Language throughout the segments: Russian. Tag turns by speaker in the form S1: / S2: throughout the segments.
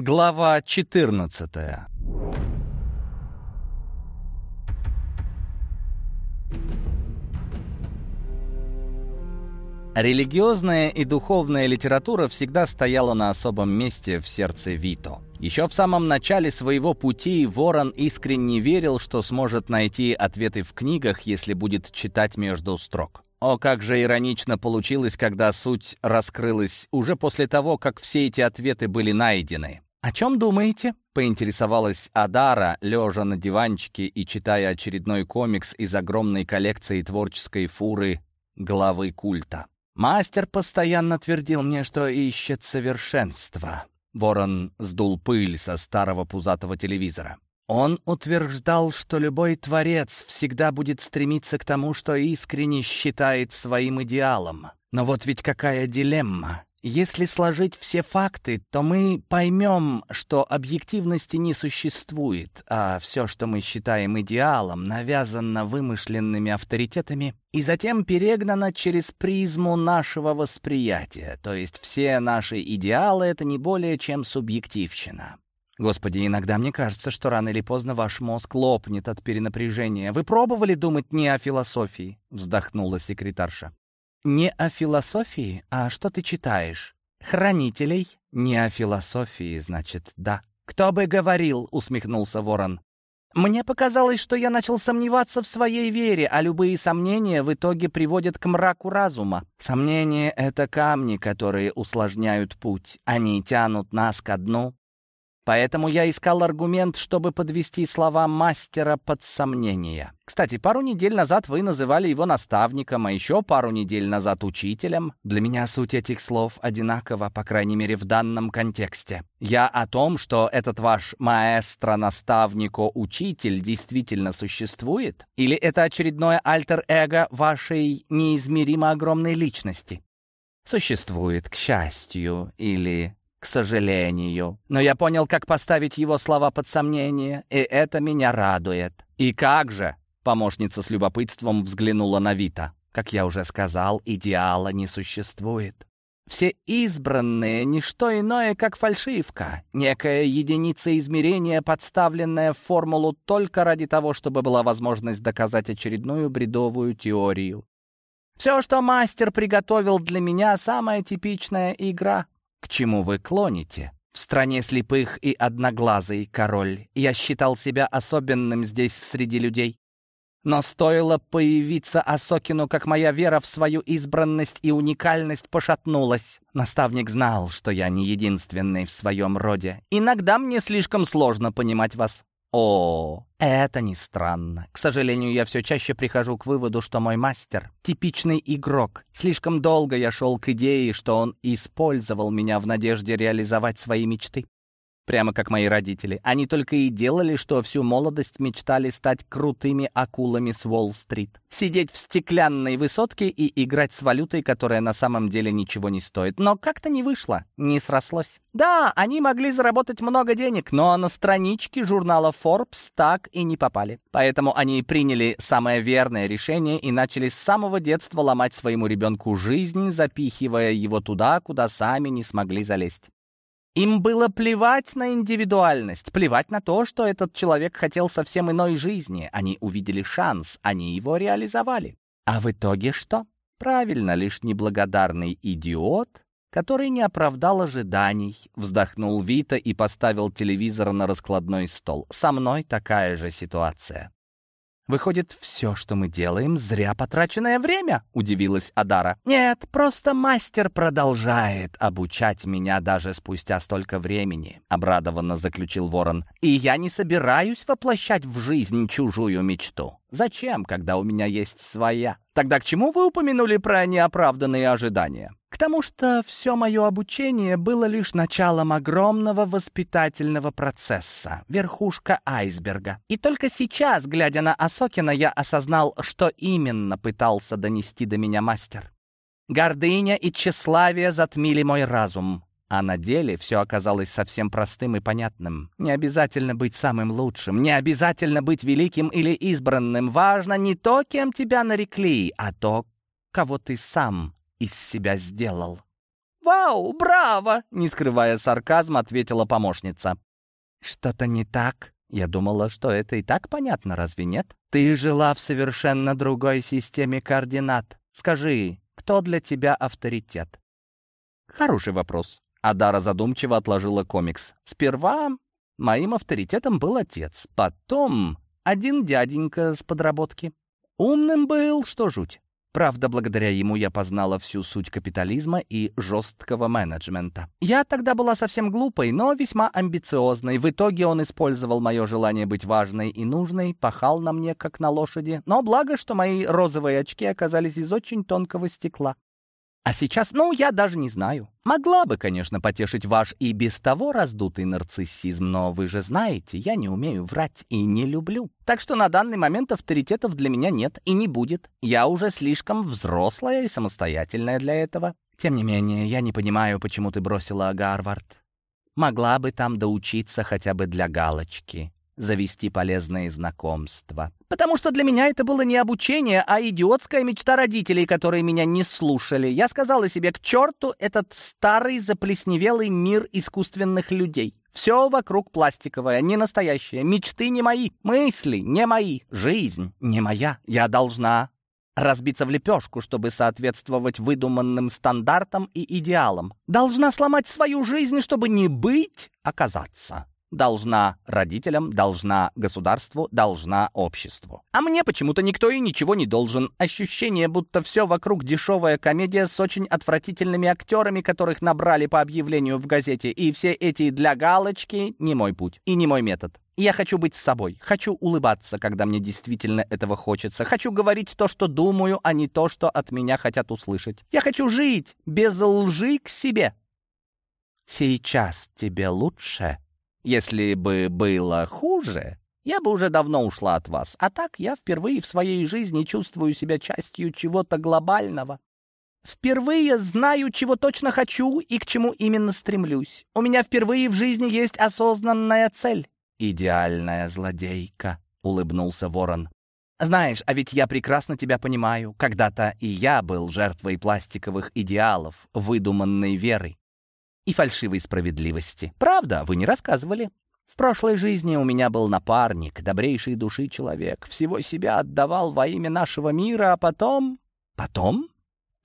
S1: Глава 14 Религиозная и духовная литература всегда стояла на особом месте в сердце Вито. Еще в самом начале своего пути Ворон искренне верил, что сможет найти ответы в книгах, если будет читать между строк. О, как же иронично получилось, когда суть раскрылась уже после того, как все эти ответы были найдены. «О чем думаете?» — поинтересовалась Адара, лежа на диванчике и читая очередной комикс из огромной коллекции творческой фуры главы культа. Мастер постоянно твердил мне, что ищет совершенство. Ворон сдул пыль со старого пузатого телевизора. Он утверждал, что любой творец всегда будет стремиться к тому, что искренне считает своим идеалом. Но вот ведь какая дилемма. Если сложить все факты, то мы поймем, что объективности не существует, а все, что мы считаем идеалом, навязано вымышленными авторитетами и затем перегнано через призму нашего восприятия, то есть все наши идеалы — это не более чем субъективщина. Господи, иногда мне кажется, что рано или поздно ваш мозг лопнет от перенапряжения. Вы пробовали думать не о философии? Вздохнула секретарша. Не о философии, а что ты читаешь? Хранителей? Не о философии, значит, да. Кто бы говорил, усмехнулся Ворон. Мне показалось, что я начал сомневаться в своей вере, а любые сомнения в итоге приводят к мраку разума. Сомнения — это камни, которые усложняют путь. Они тянут нас ко дну, Поэтому я искал аргумент, чтобы подвести слова мастера под сомнение. Кстати, пару недель назад вы называли его наставником, а еще пару недель назад учителем. Для меня суть этих слов одинакова, по крайней мере, в данном контексте. Я о том, что этот ваш маэстро-наставнико-учитель действительно существует? Или это очередное альтер-эго вашей неизмеримо огромной личности? Существует, к счастью, или к сожалению. Но я понял, как поставить его слова под сомнение, и это меня радует. И как же? Помощница с любопытством взглянула на Вита. Как я уже сказал, идеала не существует. Все избранные — ничто иное, как фальшивка, некая единица измерения, подставленная в формулу только ради того, чтобы была возможность доказать очередную бредовую теорию. Все, что мастер приготовил для меня, самая типичная игра. К чему вы клоните? В стране слепых и одноглазый король. Я считал себя особенным здесь среди людей. Но стоило появиться Асокину, как моя вера в свою избранность и уникальность пошатнулась. Наставник знал, что я не единственный в своем роде. Иногда мне слишком сложно понимать вас. О, это не странно. К сожалению, я все чаще прихожу к выводу, что мой мастер — типичный игрок. Слишком долго я шел к идее, что он использовал меня в надежде реализовать свои мечты прямо как мои родители. Они только и делали, что всю молодость мечтали стать крутыми акулами с Уолл-стрит. Сидеть в стеклянной высотке и играть с валютой, которая на самом деле ничего не стоит. Но как-то не вышло, не срослось. Да, они могли заработать много денег, но на странички журнала Forbes так и не попали. Поэтому они приняли самое верное решение и начали с самого детства ломать своему ребенку жизнь, запихивая его туда, куда сами не смогли залезть. Им было плевать на индивидуальность, плевать на то, что этот человек хотел совсем иной жизни. Они увидели шанс, они его реализовали. А в итоге что? Правильно, лишь неблагодарный идиот, который не оправдал ожиданий, вздохнул Вита и поставил телевизор на раскладной стол. Со мной такая же ситуация. «Выходит, все, что мы делаем, зря потраченное время?» — удивилась Адара. «Нет, просто мастер продолжает обучать меня даже спустя столько времени», — обрадованно заключил Ворон. «И я не собираюсь воплощать в жизнь чужую мечту. Зачем, когда у меня есть своя? Тогда к чему вы упомянули про неоправданные ожидания?» К тому, что все мое обучение было лишь началом огромного воспитательного процесса, верхушка айсберга. И только сейчас, глядя на Осокина, я осознал, что именно пытался донести до меня мастер. Гордыня и тщеславие затмили мой разум. А на деле все оказалось совсем простым и понятным. Не обязательно быть самым лучшим, не обязательно быть великим или избранным. Важно не то, кем тебя нарекли, а то, кого ты сам из себя сделал. «Вау, браво!» — не скрывая сарказм, ответила помощница. «Что-то не так?» Я думала, что это и так понятно, разве нет? Ты жила в совершенно другой системе координат. Скажи, кто для тебя авторитет? Хороший вопрос. Адара задумчиво отложила комикс. Сперва моим авторитетом был отец, потом один дяденька с подработки. Умным был, что жуть. Правда, благодаря ему я познала всю суть капитализма и жесткого менеджмента. Я тогда была совсем глупой, но весьма амбициозной. В итоге он использовал мое желание быть важной и нужной, пахал на мне, как на лошади. Но благо, что мои розовые очки оказались из очень тонкого стекла. А сейчас, ну, я даже не знаю. Могла бы, конечно, потешить ваш и без того раздутый нарциссизм, но вы же знаете, я не умею врать и не люблю. Так что на данный момент авторитетов для меня нет и не будет. Я уже слишком взрослая и самостоятельная для этого. Тем не менее, я не понимаю, почему ты бросила Гарвард. Могла бы там доучиться хотя бы для галочки завести полезные знакомства. Потому что для меня это было не обучение, а идиотская мечта родителей, которые меня не слушали. Я сказала себе, к черту этот старый заплесневелый мир искусственных людей. Все вокруг пластиковое, не настоящее. Мечты не мои, мысли не мои, жизнь не моя. Я должна разбиться в лепешку, чтобы соответствовать выдуманным стандартам и идеалам. Должна сломать свою жизнь, чтобы не быть, оказаться. Должна родителям, должна государству, должна обществу. А мне почему-то никто и ничего не должен. Ощущение, будто все вокруг дешевая комедия с очень отвратительными актерами, которых набрали по объявлению в газете. И все эти для галочки не мой путь и не мой метод. Я хочу быть собой, хочу улыбаться, когда мне действительно этого хочется. Хочу говорить то, что думаю, а не то, что от меня хотят услышать. Я хочу жить без лжи к себе. Сейчас тебе лучше? Если бы было хуже, я бы уже давно ушла от вас. А так я впервые в своей жизни чувствую себя частью чего-то глобального. Впервые знаю, чего точно хочу и к чему именно стремлюсь. У меня впервые в жизни есть осознанная цель. «Идеальная злодейка», — улыбнулся ворон. «Знаешь, а ведь я прекрасно тебя понимаю. Когда-то и я был жертвой пластиковых идеалов, выдуманной веры и фальшивой справедливости. Правда, вы не рассказывали. В прошлой жизни у меня был напарник, добрейший души человек, всего себя отдавал во имя нашего мира, а потом... Потом?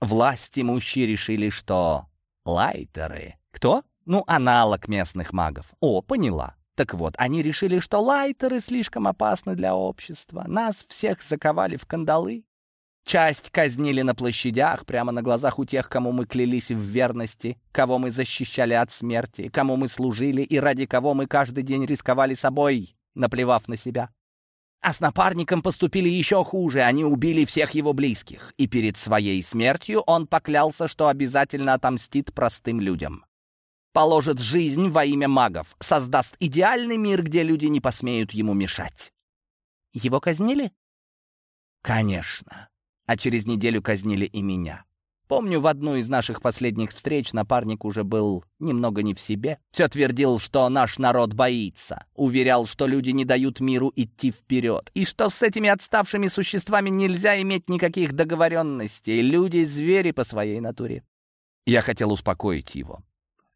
S1: Власти мужчи решили, что... Лайтеры. Кто? Ну, аналог местных магов. О, поняла. Так вот, они решили, что лайтеры слишком опасны для общества. Нас всех заковали в кандалы. Часть казнили на площадях, прямо на глазах у тех, кому мы клялись в верности, кого мы защищали от смерти, кому мы служили и ради кого мы каждый день рисковали собой, наплевав на себя. А с напарником поступили еще хуже, они убили всех его близких, и перед своей смертью он поклялся, что обязательно отомстит простым людям. Положит жизнь во имя магов, создаст идеальный мир, где люди не посмеют ему мешать. Его казнили? Конечно а через неделю казнили и меня. Помню, в одну из наших последних встреч напарник уже был немного не в себе. Все твердил, что наш народ боится. Уверял, что люди не дают миру идти вперед. И что с этими отставшими существами нельзя иметь никаких договоренностей. Люди — звери по своей натуре. Я хотел успокоить его.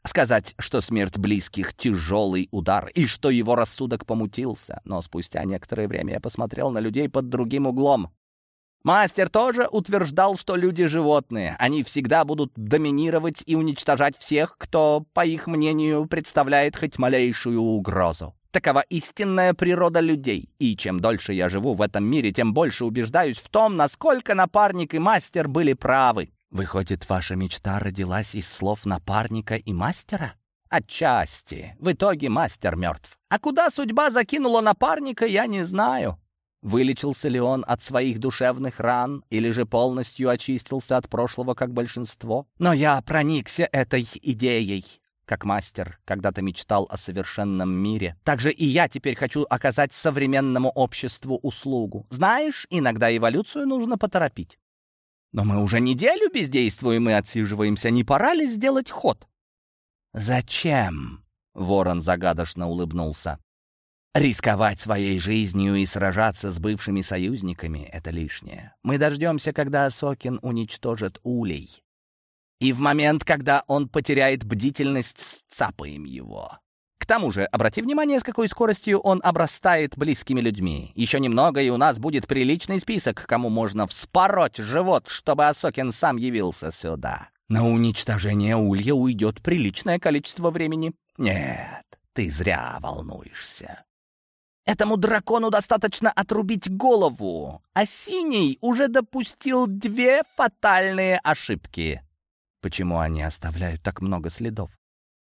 S1: Сказать, что смерть близких — тяжелый удар, и что его рассудок помутился. Но спустя некоторое время я посмотрел на людей под другим углом. Мастер тоже утверждал, что люди — животные. Они всегда будут доминировать и уничтожать всех, кто, по их мнению, представляет хоть малейшую угрозу. Такова истинная природа людей. И чем дольше я живу в этом мире, тем больше убеждаюсь в том, насколько напарник и мастер были правы. Выходит, ваша мечта родилась из слов напарника и мастера? Отчасти. В итоге мастер мертв. А куда судьба закинула напарника, я не знаю. Вылечился ли он от своих душевных ран или же полностью очистился от прошлого, как большинство? Но я проникся этой идеей. Как мастер когда-то мечтал о совершенном мире. Также и я теперь хочу оказать современному обществу услугу. Знаешь, иногда эволюцию нужно поторопить. Но мы уже неделю бездействуем и отсиживаемся. Не пора ли сделать ход? «Зачем?» — ворон загадочно улыбнулся. Рисковать своей жизнью и сражаться с бывшими союзниками — это лишнее. Мы дождемся, когда Сокин уничтожит улей. И в момент, когда он потеряет бдительность, сцапаем его. К тому же, обрати внимание, с какой скоростью он обрастает близкими людьми. Еще немного, и у нас будет приличный список, кому можно вспороть живот, чтобы Осокин сам явился сюда. На уничтожение улья уйдет приличное количество времени. Нет, ты зря волнуешься. Этому дракону достаточно отрубить голову, а Синий уже допустил две фатальные ошибки. Почему они оставляют так много следов?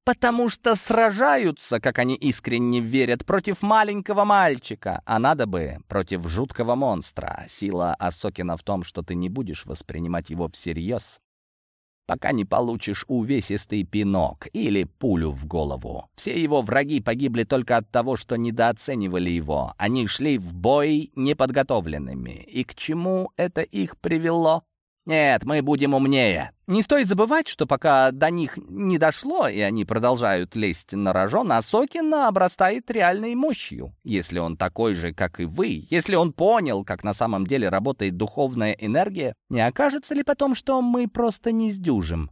S1: Потому что сражаются, как они искренне верят, против маленького мальчика, а надо бы против жуткого монстра. Сила Асокина в том, что ты не будешь воспринимать его всерьез, пока не получишь увесистый пинок или пулю в голову. Все его враги погибли только от того, что недооценивали его. Они шли в бой неподготовленными. И к чему это их привело? Нет, мы будем умнее. Не стоит забывать, что пока до них не дошло, и они продолжают лезть на рожон, а Сокин обрастает реальной мощью. Если он такой же, как и вы, если он понял, как на самом деле работает духовная энергия, не окажется ли потом, что мы просто не сдюжим?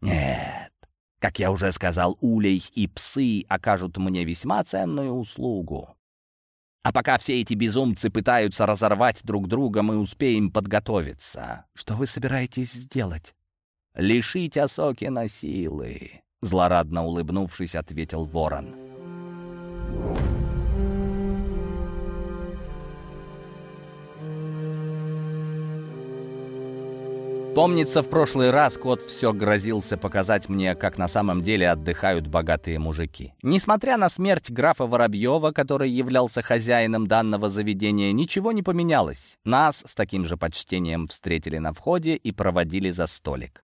S1: Нет. Как я уже сказал, улей и псы окажут мне весьма ценную услугу. А пока все эти безумцы пытаются разорвать друг друга, мы успеем подготовиться. Что вы собираетесь сделать? Лишить Осокина силы, злорадно улыбнувшись, ответил ворон. Помнится, в прошлый раз кот все грозился показать мне, как на самом деле отдыхают богатые мужики. Несмотря на смерть графа Воробьева, который являлся хозяином данного заведения, ничего не поменялось. Нас с таким же почтением встретили на входе и проводили за столик.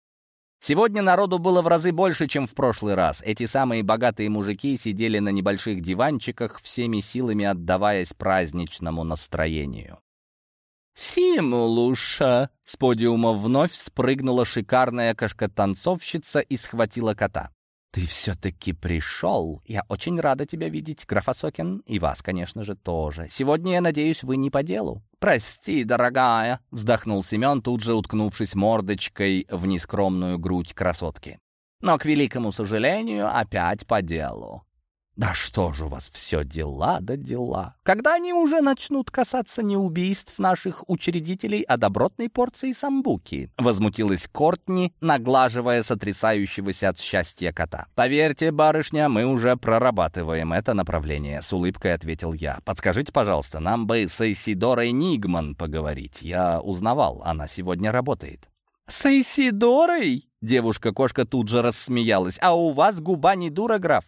S1: Сегодня народу было в разы больше, чем в прошлый раз. Эти самые богатые мужики сидели на небольших диванчиках, всеми силами отдаваясь праздничному настроению. «Симулуша!» С подиума вновь спрыгнула шикарная кошка-танцовщица и схватила кота. «Ты все-таки пришел. Я очень рада тебя видеть, граф Осокин, и вас, конечно же, тоже. Сегодня, я надеюсь, вы не по делу». «Прости, дорогая», — вздохнул Семен, тут же уткнувшись мордочкой в нескромную грудь красотки. «Но, к великому сожалению, опять по делу. Да что же у вас все дела да дела? Когда они уже начнут касаться не убийств наших учредителей, а добротной порции самбуки? Возмутилась Кортни, наглаживая сотрясающегося от счастья кота. Поверьте, барышня, мы уже прорабатываем это направление, с улыбкой ответил я. Подскажите, пожалуйста, нам бы с Эйсидорой Нигман поговорить. Я узнавал, она сегодня работает. «С Эйсидорой?» Девушка-кошка тут же рассмеялась. «А у вас губа не дура, граф.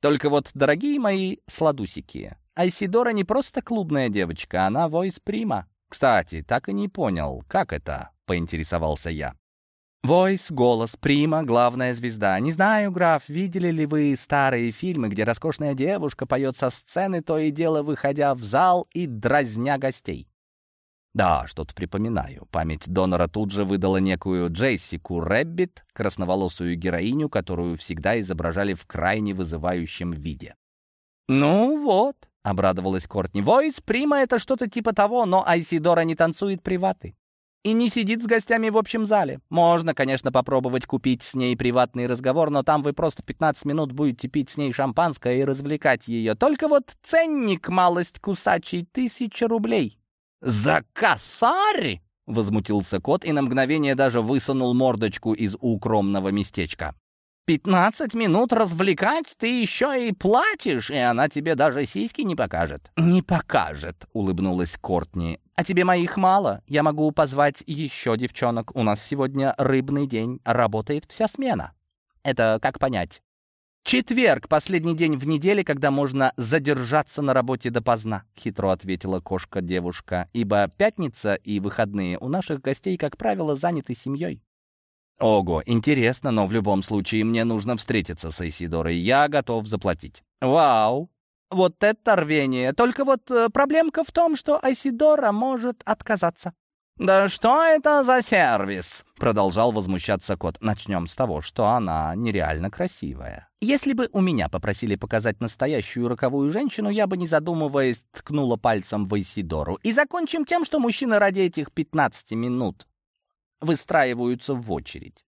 S1: Только вот, дорогие мои сладусики, Айсидора не просто клубная девочка, она войс прима. Кстати, так и не понял, как это, поинтересовался я. Войс, голос, прима, главная звезда. Не знаю, граф, видели ли вы старые фильмы, где роскошная девушка поет со сцены, то и дело выходя в зал и дразня гостей. Да, что-то припоминаю. Память донора тут же выдала некую Джессику Рэббит, красноволосую героиню, которую всегда изображали в крайне вызывающем виде. «Ну вот», — обрадовалась Кортни, — «Войс Прима — это что-то типа того, но Айсидора не танцует приваты. И не сидит с гостями в общем зале. Можно, конечно, попробовать купить с ней приватный разговор, но там вы просто 15 минут будете пить с ней шампанское и развлекать ее. Только вот ценник малость кусачий — тысяча рублей. «За косарь!» — возмутился кот и на мгновение даже высунул мордочку из укромного местечка. «Пятнадцать минут развлекать ты еще и плачешь, и она тебе даже сиськи не покажет». «Не покажет», — улыбнулась Кортни. «А тебе моих мало. Я могу позвать еще девчонок. У нас сегодня рыбный день. Работает вся смена». «Это как понять?» «Четверг — последний день в неделе, когда можно задержаться на работе допоздна», — хитро ответила кошка-девушка, «ибо пятница и выходные у наших гостей, как правило, заняты семьей». «Ого, интересно, но в любом случае мне нужно встретиться с Айсидорой. Я готов заплатить». «Вау! Вот это рвение! Только вот э, проблемка в том, что Айсидора может отказаться». «Да что это за сервис?» — продолжал возмущаться кот. «Начнем с того, что она нереально красивая. Если бы у меня попросили показать настоящую роковую женщину, я бы, не задумываясь, ткнула пальцем в Исидору. И закончим тем, что мужчины ради этих 15 минут выстраиваются в очередь.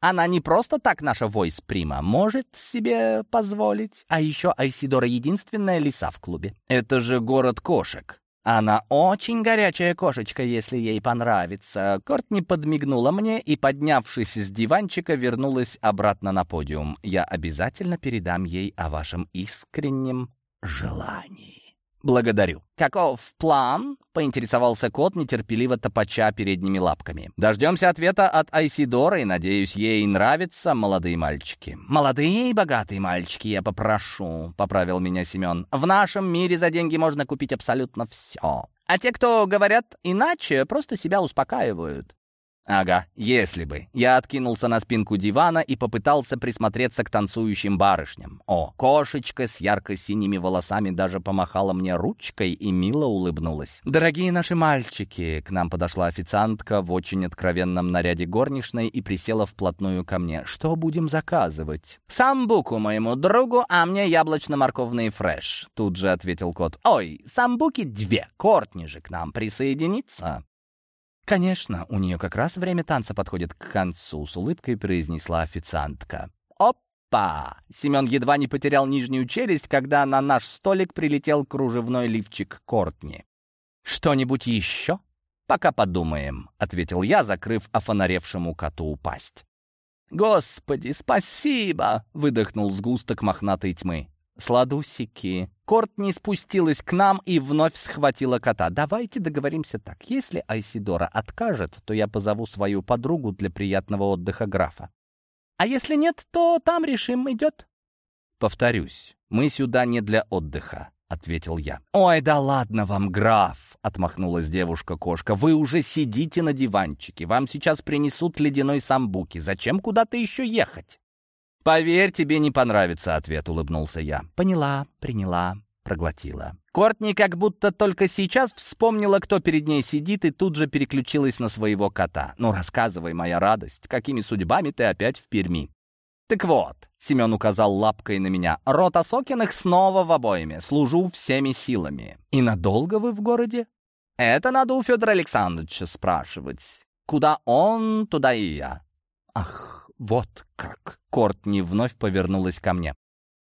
S1: Она не просто так наша войс-прима, может себе позволить. А еще Айсидора единственная лиса в клубе. Это же город кошек. Она очень горячая кошечка, если ей понравится. Кортни подмигнула мне и, поднявшись с диванчика, вернулась обратно на подиум. Я обязательно передам ей о вашем искреннем желании. «Благодарю». «Каков план?» — поинтересовался кот, нетерпеливо топача передними лапками. «Дождемся ответа от Айсидоры, и, надеюсь, ей нравятся молодые мальчики». «Молодые и богатые мальчики, я попрошу», — поправил меня Семен. «В нашем мире за деньги можно купить абсолютно все. А те, кто говорят иначе, просто себя успокаивают. Ага, если бы. Я откинулся на спинку дивана и попытался присмотреться к танцующим барышням. О, кошечка с ярко-синими волосами даже помахала мне ручкой и мило улыбнулась. «Дорогие наши мальчики!» К нам подошла официантка в очень откровенном наряде горничной и присела вплотную ко мне. «Что будем заказывать?» «Самбуку моему другу, а мне яблочно-морковный фреш», тут же ответил кот. «Ой, самбуки две. Кортни же к нам присоединится». «Конечно, у нее как раз время танца подходит к концу», — с улыбкой произнесла официантка. «Опа!» Семен едва не потерял нижнюю челюсть, когда на наш столик прилетел кружевной лифчик Кортни. «Что-нибудь еще?» «Пока подумаем», — ответил я, закрыв офонаревшему коту пасть. «Господи, спасибо!» — выдохнул сгусток мохнатой тьмы. «Сладусики!» Кортни спустилась к нам и вновь схватила кота. «Давайте договоримся так. Если Айсидора откажет, то я позову свою подругу для приятного отдыха графа. А если нет, то там решим, идет?» «Повторюсь, мы сюда не для отдыха», — ответил я. «Ой, да ладно вам, граф!» — отмахнулась девушка-кошка. «Вы уже сидите на диванчике. Вам сейчас принесут ледяной самбуки. Зачем куда-то еще ехать?» «Поверь, тебе не понравится ответ», — улыбнулся я. «Поняла, приняла, проглотила». Кортни как будто только сейчас вспомнила, кто перед ней сидит, и тут же переключилась на своего кота. «Ну, рассказывай, моя радость, какими судьбами ты опять в Перми?» «Так вот», — Семен указал лапкой на меня, — «рота Сокиных снова в обойме, служу всеми силами». «И надолго вы в городе?» «Это надо у Федора Александровича спрашивать. Куда он, туда и я». «Ах, «Вот как!» — Кортни вновь повернулась ко мне.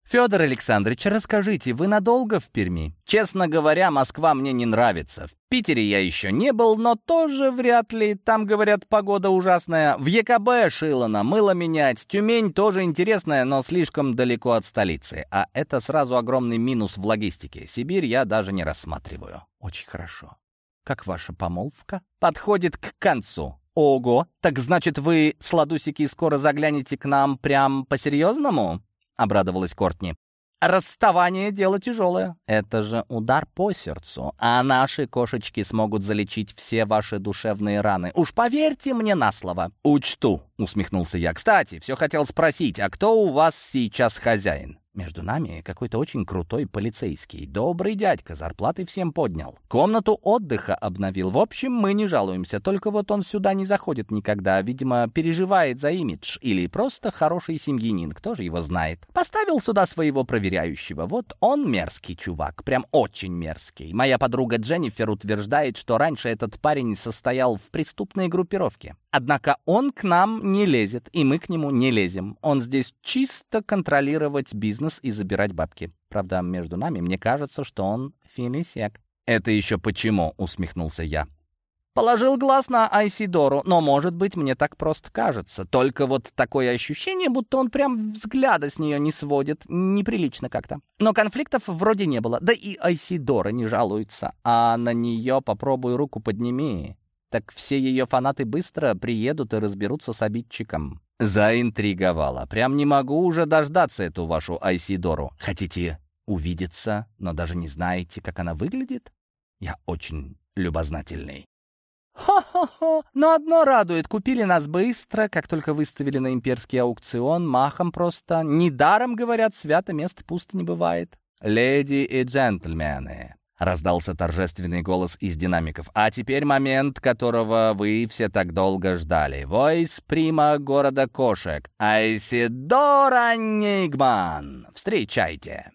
S1: «Федор Александрович, расскажите, вы надолго в Перми? Честно говоря, Москва мне не нравится. В Питере я еще не был, но тоже вряд ли. Там, говорят, погода ужасная. В ЕКБ шило мыло менять. Тюмень тоже интересная, но слишком далеко от столицы. А это сразу огромный минус в логистике. Сибирь я даже не рассматриваю. Очень хорошо. Как ваша помолвка? Подходит к концу. «Ого, так значит, вы, сладусики, скоро заглянете к нам прям по-серьезному?» — обрадовалась Кортни. «Расставание — дело тяжелое. Это же удар по сердцу, а наши кошечки смогут залечить все ваши душевные раны. Уж поверьте мне на слово». «Учту», — усмехнулся я. «Кстати, все хотел спросить, а кто у вас сейчас хозяин?» Между нами какой-то очень крутой полицейский. Добрый дядька, зарплаты всем поднял. Комнату отдыха обновил. В общем, мы не жалуемся, только вот он сюда не заходит никогда. Видимо, переживает за имидж. Или просто хороший семьянин, кто же его знает. Поставил сюда своего проверяющего. Вот он мерзкий чувак, прям очень мерзкий. Моя подруга Дженнифер утверждает, что раньше этот парень состоял в преступной группировке. Однако он к нам не лезет, и мы к нему не лезем. Он здесь чисто контролировать бизнес и забирать бабки. Правда, между нами, мне кажется, что он филисек. «Это еще почему?» — усмехнулся я. Положил глаз на Айсидору, но, может быть, мне так просто кажется. Только вот такое ощущение, будто он прям взгляда с нее не сводит. Неприлично как-то. Но конфликтов вроде не было. Да и Айсидора не жалуется. А на нее попробуй руку подними так все ее фанаты быстро приедут и разберутся с обидчиком. Заинтриговала. Прям не могу уже дождаться эту вашу Айсидору. Хотите увидеться, но даже не знаете, как она выглядит? Я очень любознательный. «Хо-хо-хо! Но одно радует, купили нас быстро, как только выставили на имперский аукцион, махом просто. Недаром, говорят, свято место пусто не бывает. Леди и джентльмены, — раздался торжественный голос из динамиков. «А теперь момент, которого вы все так долго ждали. Войс прима города кошек. Айсидора Нигман. Встречайте!»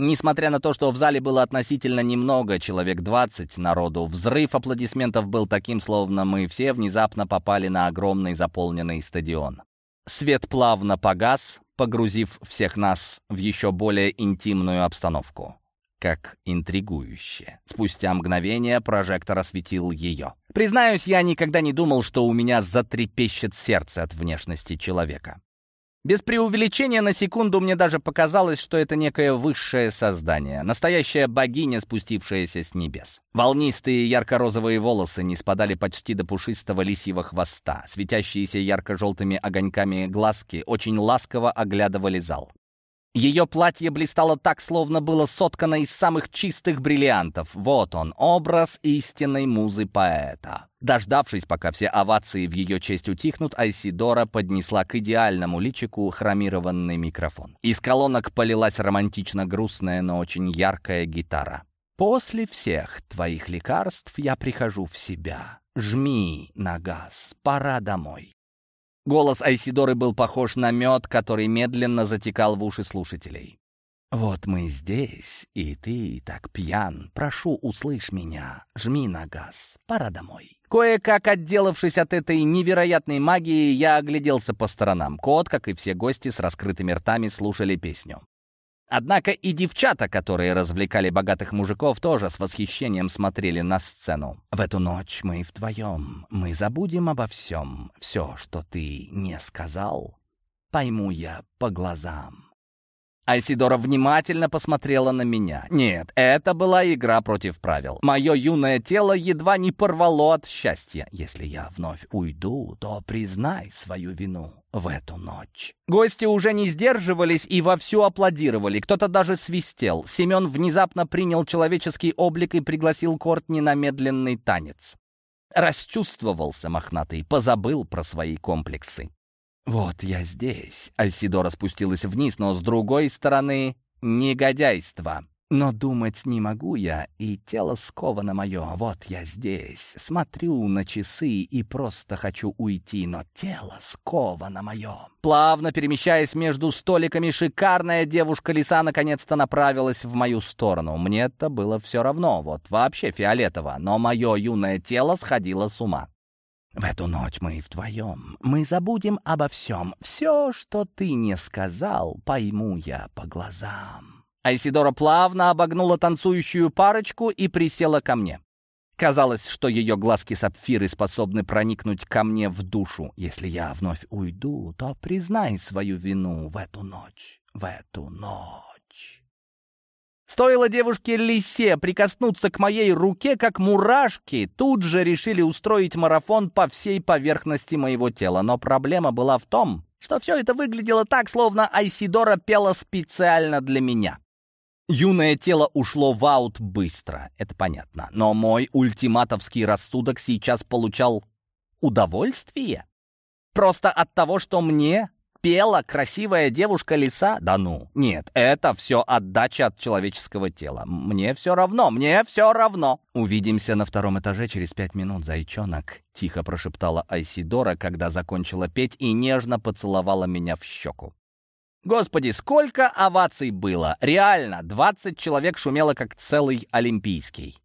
S1: Несмотря на то, что в зале было относительно немного, человек 20 народу, взрыв аплодисментов был таким, словно мы все внезапно попали на огромный заполненный стадион. Свет плавно погас, погрузив всех нас в еще более интимную обстановку. Как интригующе. Спустя мгновение прожектор осветил ее. Признаюсь, я никогда не думал, что у меня затрепещет сердце от внешности человека. Без преувеличения на секунду мне даже показалось, что это некое высшее создание, настоящая богиня, спустившаяся с небес. Волнистые ярко-розовые волосы не спадали почти до пушистого лисьего хвоста, светящиеся ярко-желтыми огоньками глазки очень ласково оглядывали зал. Ее платье блистало так, словно было соткано из самых чистых бриллиантов. Вот он, образ истинной музы поэта. Дождавшись, пока все овации в ее честь утихнут, Айсидора поднесла к идеальному личику хромированный микрофон. Из колонок полилась романтично грустная, но очень яркая гитара. «После всех твоих лекарств я прихожу в себя. Жми на газ, пора домой». Голос Айсидоры был похож на мед, который медленно затекал в уши слушателей. «Вот мы здесь, и ты так пьян. Прошу, услышь меня. Жми на газ. Пора домой». Кое-как отделавшись от этой невероятной магии, я огляделся по сторонам. Кот, как и все гости, с раскрытыми ртами слушали песню. Однако и девчата, которые развлекали богатых мужиков, тоже с восхищением смотрели на сцену. «В эту ночь мы вдвоем, мы забудем обо всем. Все, что ты не сказал, пойму я по глазам». Айсидора внимательно посмотрела на меня. Нет, это была игра против правил. Мое юное тело едва не порвало от счастья. Если я вновь уйду, то признай свою вину в эту ночь. Гости уже не сдерживались и вовсю аплодировали. Кто-то даже свистел. Семен внезапно принял человеческий облик и пригласил Кортни на медленный танец. Расчувствовался мохнатый, позабыл про свои комплексы. «Вот я здесь». Альсидора спустилась вниз, но с другой стороны — негодяйство. Но думать не могу я, и тело сковано мое. Вот я здесь, смотрю на часы и просто хочу уйти, но тело сковано мое. Плавно перемещаясь между столиками, шикарная девушка-лиса наконец-то направилась в мою сторону. мне это было все равно, вот вообще фиолетово, но мое юное тело сходило с ума. В эту ночь мы вдвоем. Мы забудем обо всем. Все, что ты не сказал, пойму я по глазам. Айсидора плавно обогнула танцующую парочку и присела ко мне. Казалось, что ее глазки-сапфиры способны проникнуть ко мне в душу. Если я вновь уйду, то признай свою вину в эту ночь, в эту ночь. Стоило девушке Лисе прикоснуться к моей руке, как мурашки тут же решили устроить марафон по всей поверхности моего тела. Но проблема была в том, что все это выглядело так, словно Айсидора пела специально для меня. Юное тело ушло в аут быстро, это понятно. Но мой ультиматовский рассудок сейчас получал удовольствие. Просто от того, что мне пела красивая девушка-лиса? Да ну, нет, это все отдача от человеческого тела. Мне все равно, мне все равно. Увидимся на втором этаже через пять минут, зайчонок. Тихо прошептала Айсидора, когда закончила петь и нежно поцеловала меня в щеку. Господи, сколько оваций было! Реально, двадцать человек шумело, как целый олимпийский.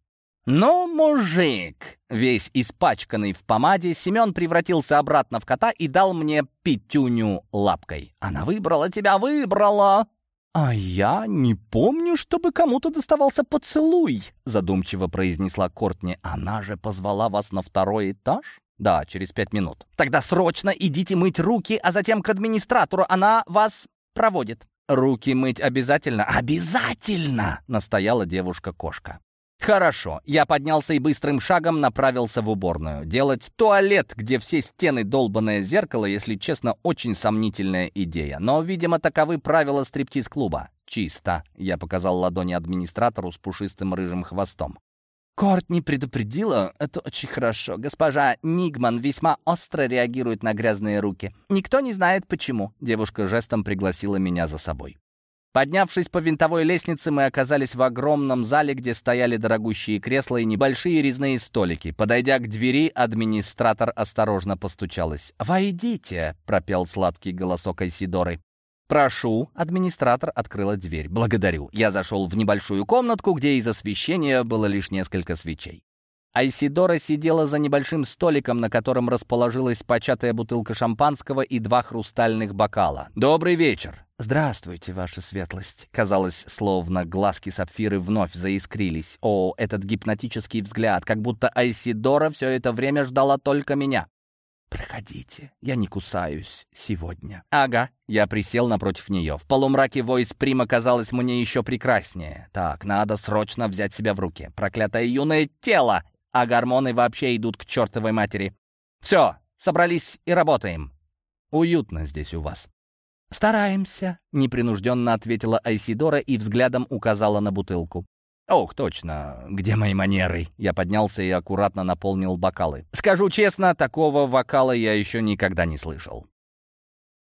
S1: Но мужик, весь испачканный в помаде, Семен превратился обратно в кота и дал мне пятюню лапкой. Она выбрала тебя, выбрала. «А я не помню, чтобы кому-то доставался поцелуй», задумчиво произнесла Кортни. «Она же позвала вас на второй этаж?» «Да, через пять минут». «Тогда срочно идите мыть руки, а затем к администратору. Она вас проводит». «Руки мыть обязательно?» «Обязательно!» — настояла девушка-кошка. Хорошо, я поднялся и быстрым шагом направился в уборную. Делать туалет, где все стены долбанное зеркало, если честно, очень сомнительная идея. Но, видимо, таковы правила стриптиз-клуба. Чисто, я показал ладони администратору с пушистым рыжим хвостом. Кортни предупредила, это очень хорошо. Госпожа Нигман весьма остро реагирует на грязные руки. Никто не знает почему. Девушка жестом пригласила меня за собой. Поднявшись по винтовой лестнице, мы оказались в огромном зале, где стояли дорогущие кресла и небольшие резные столики. Подойдя к двери, администратор осторожно постучалась. «Войдите!» — пропел сладкий голосок Айсидоры. «Прошу!» — администратор открыла дверь. «Благодарю!» Я зашел в небольшую комнатку, где из освещения было лишь несколько свечей. Айсидора сидела за небольшим столиком, на котором расположилась початая бутылка шампанского и два хрустальных бокала. «Добрый вечер!» «Здравствуйте, ваша светлость!» Казалось, словно глазки сапфиры вновь заискрились. О, этот гипнотический взгляд, как будто Айсидора все это время ждала только меня. «Проходите, я не кусаюсь сегодня». «Ага». Я присел напротив нее. В полумраке войс Прима казалось мне еще прекраснее. Так, надо срочно взять себя в руки. Проклятое юное тело! А гормоны вообще идут к чертовой матери. Все, собрались и работаем. Уютно здесь у вас. «Стараемся», — непринужденно ответила Айсидора и взглядом указала на бутылку. «Ох, точно, где мои манеры?» Я поднялся и аккуратно наполнил бокалы. Скажу честно, такого вокала я еще никогда не слышал.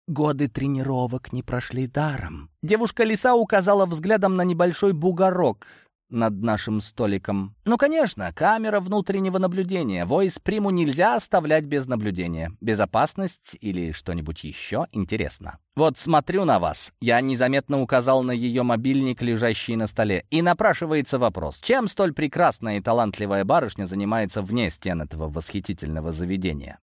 S1: Годы тренировок не прошли даром. Девушка-лиса указала взглядом на небольшой бугорок, над нашим столиком. Ну, конечно, камера внутреннего наблюдения. Войс приму нельзя оставлять без наблюдения. Безопасность или что-нибудь еще интересно. Вот смотрю на вас. Я незаметно указал на ее мобильник, лежащий на столе. И напрашивается вопрос. Чем столь прекрасная и талантливая барышня занимается вне стен этого восхитительного заведения?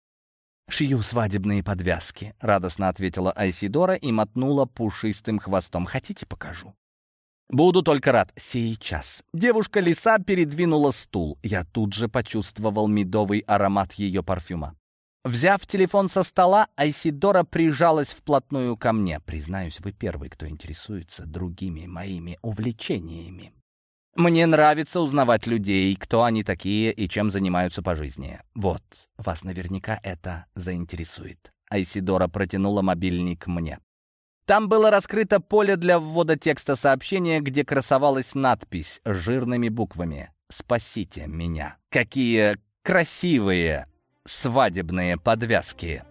S1: «Шью свадебные подвязки», — радостно ответила Айсидора и мотнула пушистым хвостом. «Хотите, покажу?» «Буду только рад. Сейчас». Девушка-лиса передвинула стул. Я тут же почувствовал медовый аромат ее парфюма. Взяв телефон со стола, Айсидора прижалась вплотную ко мне. Признаюсь, вы первый, кто интересуется другими моими увлечениями. Мне нравится узнавать людей, кто они такие и чем занимаются по жизни. Вот, вас наверняка это заинтересует. Айсидора протянула мобильник мне. Там было раскрыто поле для ввода текста сообщения, где красовалась надпись жирными буквами «Спасите меня». Какие красивые свадебные подвязки.